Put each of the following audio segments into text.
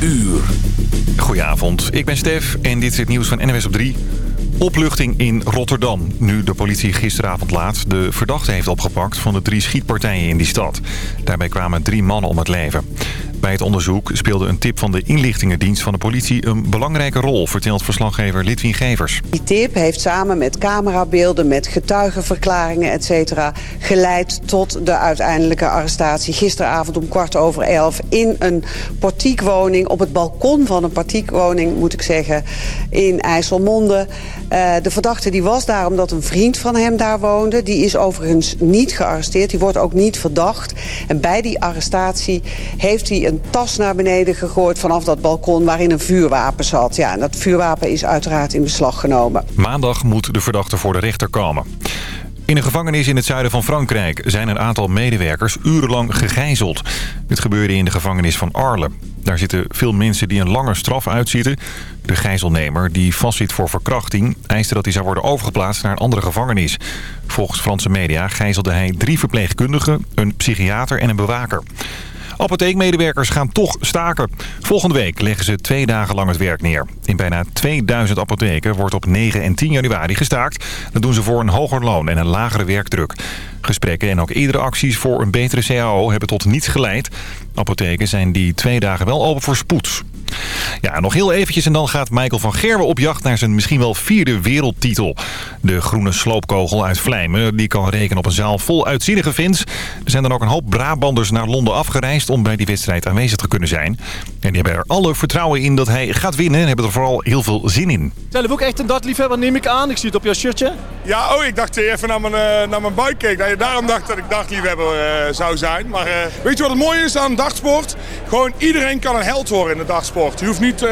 uur. Goedenavond, ik ben Stef en dit is het nieuws van NWS op 3. Opluchting in Rotterdam. Nu de politie gisteravond laat de verdachte heeft opgepakt van de drie schietpartijen in die stad. Daarbij kwamen drie mannen om het leven. Bij het onderzoek speelde een tip van de inlichtingendienst van de politie een belangrijke rol, vertelt verslaggever Litwin Gevers. Die tip heeft samen met camerabeelden, met getuigenverklaringen, etc. geleid tot de uiteindelijke arrestatie gisteravond om kwart over elf in een portiekwoning, op het balkon van een portiekwoning moet ik zeggen, in IJsselmonde. Uh, de verdachte die was daar omdat een vriend van hem daar woonde. Die is overigens niet gearresteerd, die wordt ook niet verdacht. En bij die arrestatie heeft hij een tas naar beneden gegooid vanaf dat balkon waarin een vuurwapen zat. Ja, en dat vuurwapen is uiteraard in beslag genomen. Maandag moet de verdachte voor de rechter komen. In een gevangenis in het zuiden van Frankrijk zijn een aantal medewerkers urenlang gegijzeld. Dit gebeurde in de gevangenis van Arles. Daar zitten veel mensen die een lange straf uitzitten. De gijzelnemer, die vastzit voor verkrachting, eiste dat hij zou worden overgeplaatst naar een andere gevangenis. Volgens Franse media gijzelde hij drie verpleegkundigen, een psychiater en een bewaker. Apotheekmedewerkers gaan toch staken. Volgende week leggen ze twee dagen lang het werk neer. In bijna 2000 apotheken wordt op 9 en 10 januari gestaakt. Dat doen ze voor een hoger loon en een lagere werkdruk. Gesprekken en ook eerdere acties voor een betere CAO hebben tot niets geleid. Apotheken zijn die twee dagen wel open voor spoed. Ja, nog heel eventjes en dan gaat Michael van Gerwen op jacht naar zijn misschien wel vierde wereldtitel. De groene sloopkogel uit Vlijmen die kan rekenen op een zaal vol uitzinnige fans. Er zijn dan ook een hoop Brabanders naar Londen afgereisd om bij die wedstrijd aanwezig te kunnen zijn. En die hebben er alle vertrouwen in dat hij gaat winnen en hebben er vooral heel veel zin in. Zelf ook echt een dartliefhebber neem ik aan. Ik zie het op jouw shirtje. Ja, oh, ik dacht even naar mijn, uh, naar mijn buik keek. Dat je daarom dacht dat ik dartliefhebber uh, zou zijn. Maar uh, weet je wat het mooie is aan dartsport? Gewoon iedereen kan een held worden in de dartsport. Je hoeft niet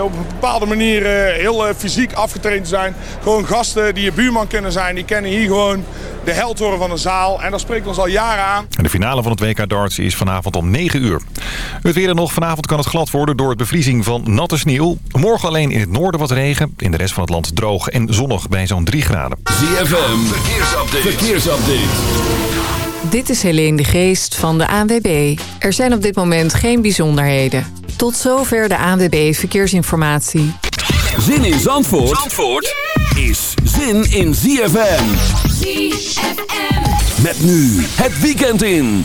op een bepaalde manier heel fysiek afgetraind te zijn. Gewoon gasten die je buurman kunnen zijn, die kennen hier gewoon de held worden van een zaal. En dat spreekt ons al jaren aan. En de finale van het WK darts is vanavond om 9 uur. Het weer nog. Vanavond kan het glad worden door het bevriezing van natte sneeuw. Morgen alleen in het noorden wat regen. In de rest van het land droog en zonnig bij zo'n 3 graden. ZFM, verkeersupdate. verkeersupdate. Dit is Helene de Geest van de ANWB. Er zijn op dit moment geen bijzonderheden. Tot zover de ANWB Verkeersinformatie. Zin in Zandvoort, Zandvoort is zin in ZFM. ZFM. Met nu het weekend in.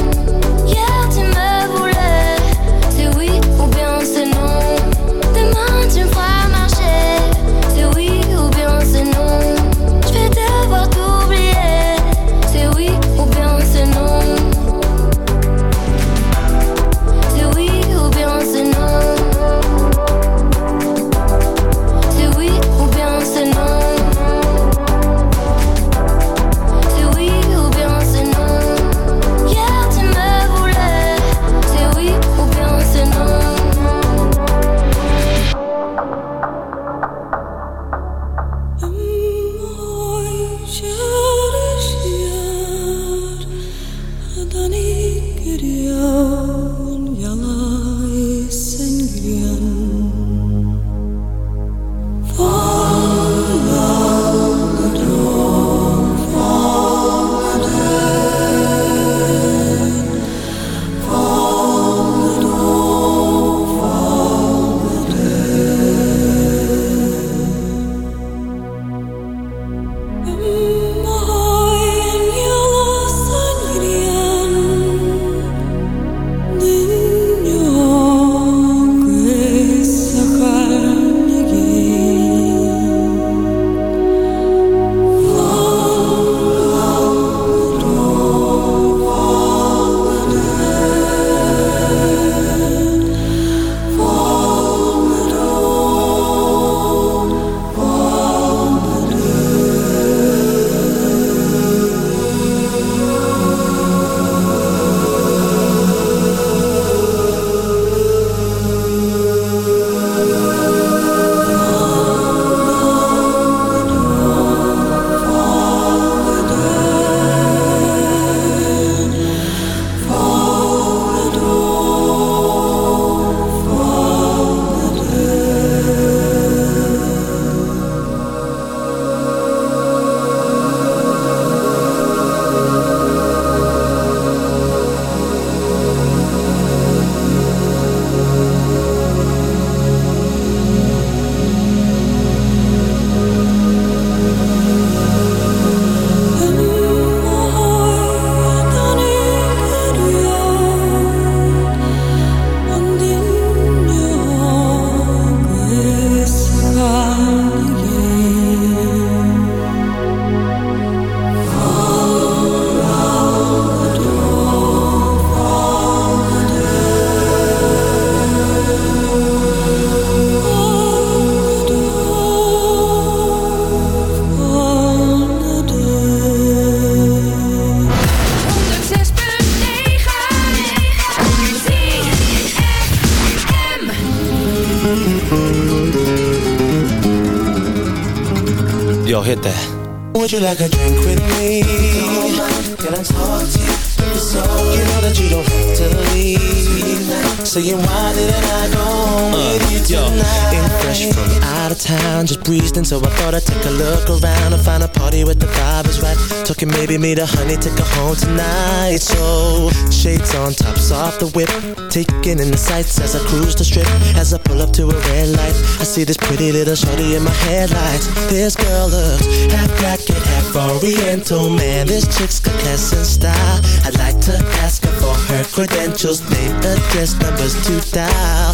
Would you like a drink with me? Can I talk to you? So you know that you don't have to leave. Saying why breezed in, so I thought I'd take a look around and find a party with the vibe is right. Talking maybe meet a honey, take her home tonight. So shades on, tops off the whip, taking in the sights as I cruise the strip. As I pull up to a red light, I see this pretty little shorty in my headlights. This girl looks half black and half oriental. Man, this chick's got class and style. I'd like to ask her for her credentials, name, address, numbers to dial.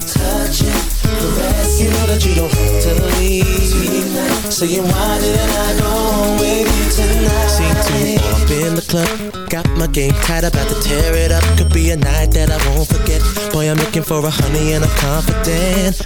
You know that you don't have to leave. Saying why didn't I go home with you tonight? Seen two all up in the club. Got my game tight, about to tear it up. Could be a night that I won't forget. Boy, I'm looking for a honey and I'm confident.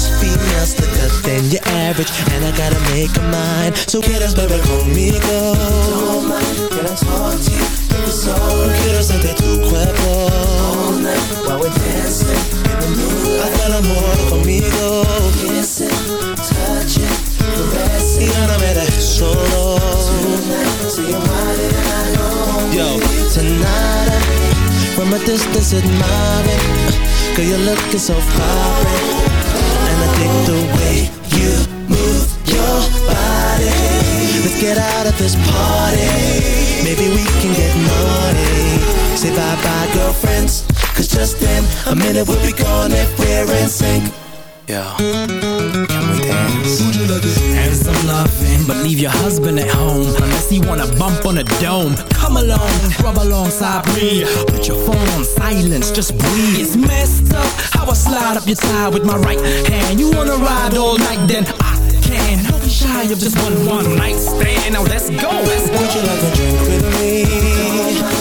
Female's slicker than your average, and I gotta make a mind. So get us, baby, conmigo. Don't mind, can I talk to you? It's all Quiero sentir tu cuerpo All night while we're dancing in the moonlight Haz el amor conmigo Kissing, touching, caressing Y no me dejes solo Tonight, so mine and I know Yo, tonight From a distance admiring Girl, you're looking so And I dig the way you move your body. Let's get out of this party. Maybe we can get naughty. Say bye-bye girlfriends. Cause just in a minute we'll be gone if we're in sync. Yo, can we dance? And some loving, but leave your husband at home. Unless he wanna bump on a dome. Come along, rub alongside me. Put your phone on silence, just breathe. It's messed up. how I slide up your tie with my right hand. You wanna ride all night, then I can. Don't be shy of just one one night stand. Now let's go, let's go Would you like a drink with me?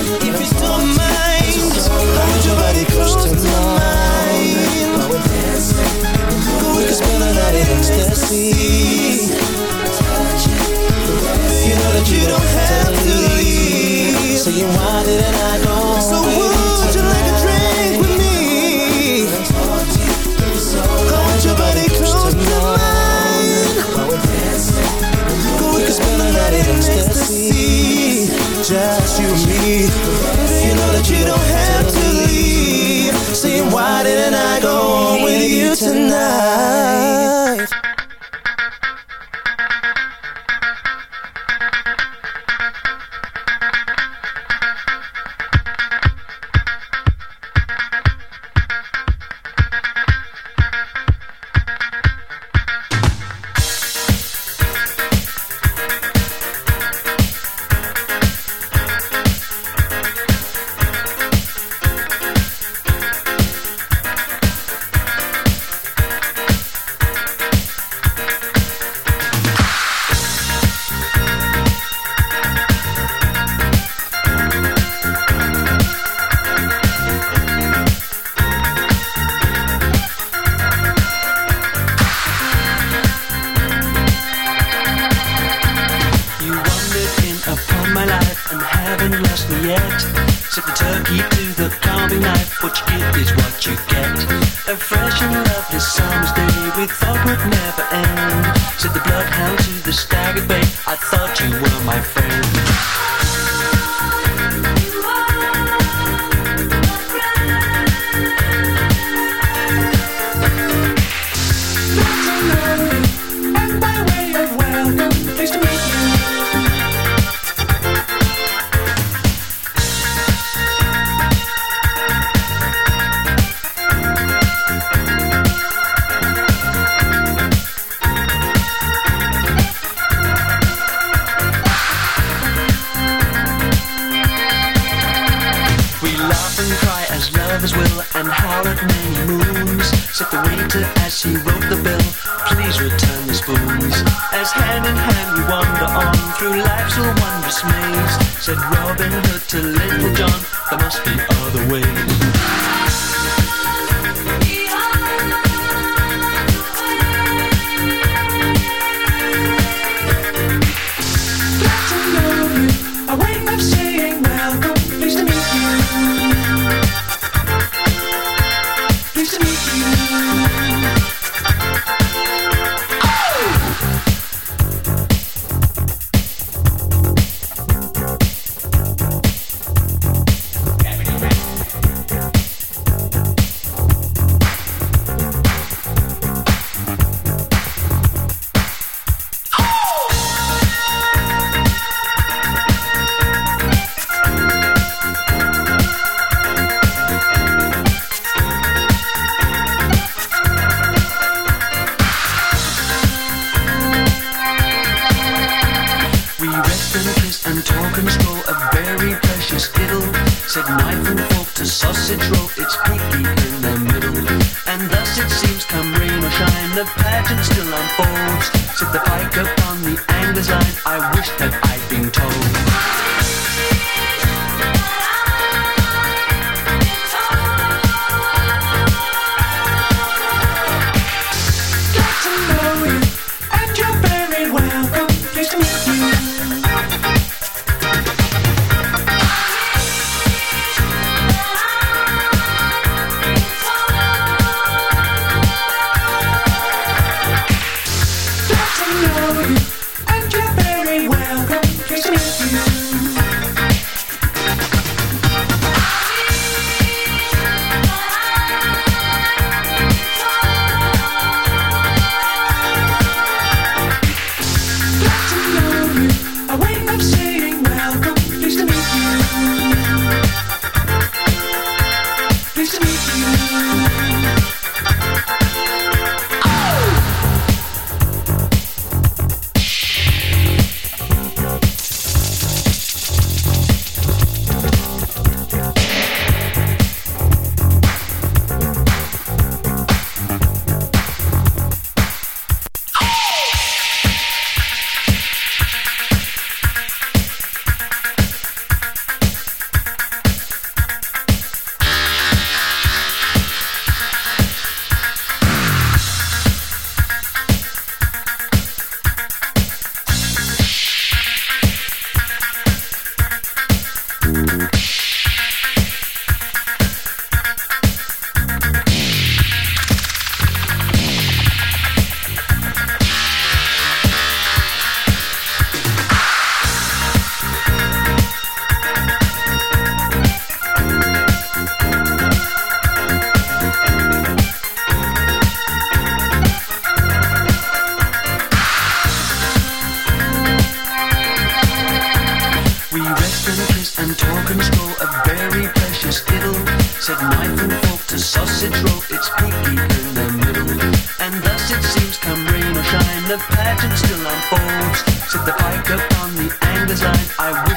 said knife and fork to sausage roll, it's peaky in the middle. And thus it seems, come rain or shine, the pageant still unfolds. Said the pike upon the angler's line, I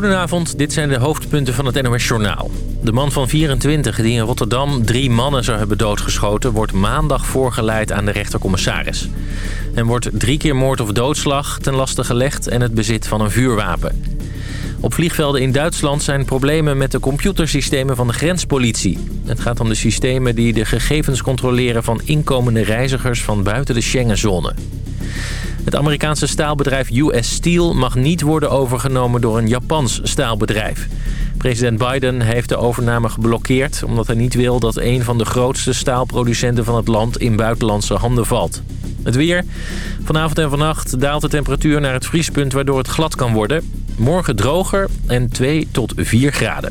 Goedenavond, dit zijn de hoofdpunten van het NOS Journaal. De man van 24 die in Rotterdam drie mannen zou hebben doodgeschoten... wordt maandag voorgeleid aan de rechtercommissaris. en wordt drie keer moord of doodslag ten laste gelegd... en het bezit van een vuurwapen. Op vliegvelden in Duitsland zijn problemen met de computersystemen van de grenspolitie. Het gaat om de systemen die de gegevens controleren van inkomende reizigers van buiten de Schengenzone. Het Amerikaanse staalbedrijf US Steel mag niet worden overgenomen door een Japans staalbedrijf. President Biden heeft de overname geblokkeerd... omdat hij niet wil dat een van de grootste staalproducenten van het land in buitenlandse handen valt. Het weer. Vanavond en vannacht daalt de temperatuur naar het vriespunt waardoor het glad kan worden. Morgen droger en 2 tot 4 graden.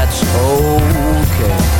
that's okay.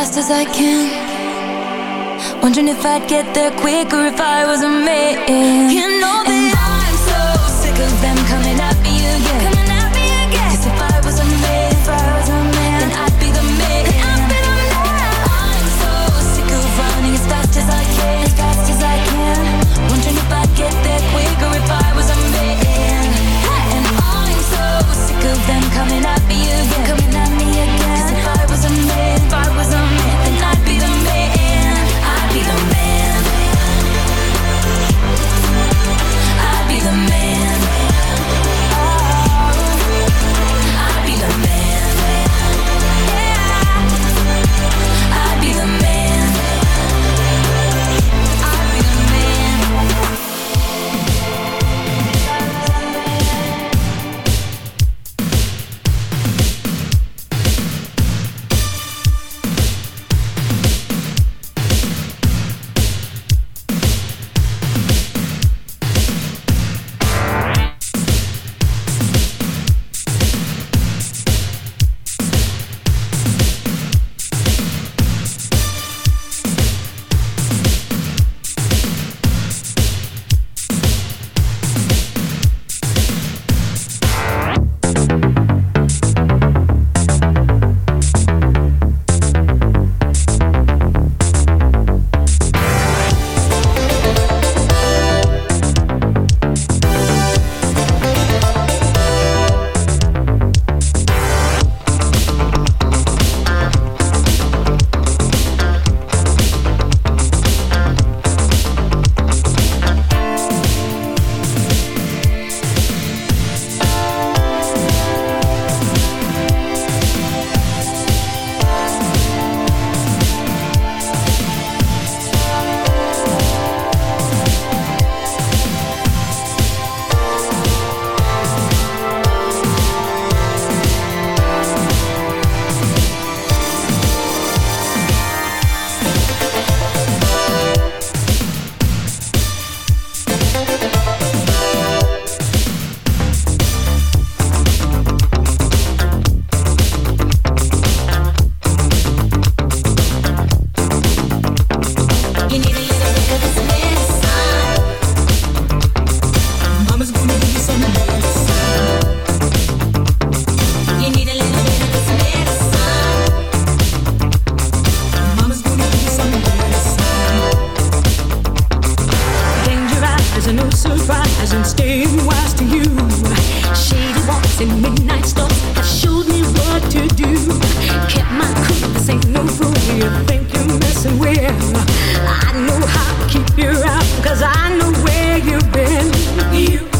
fast as I can. Wondering if I'd get there quicker if I was a man. You know that I'm so sick of them coming at me again. Coming at me again. 'Cause if I was a man, I know how to keep you out, cause I know where you've been. You